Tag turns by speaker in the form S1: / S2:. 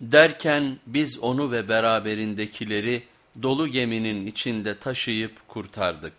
S1: Derken biz onu ve beraberindekileri dolu geminin içinde taşıyıp kurtardık.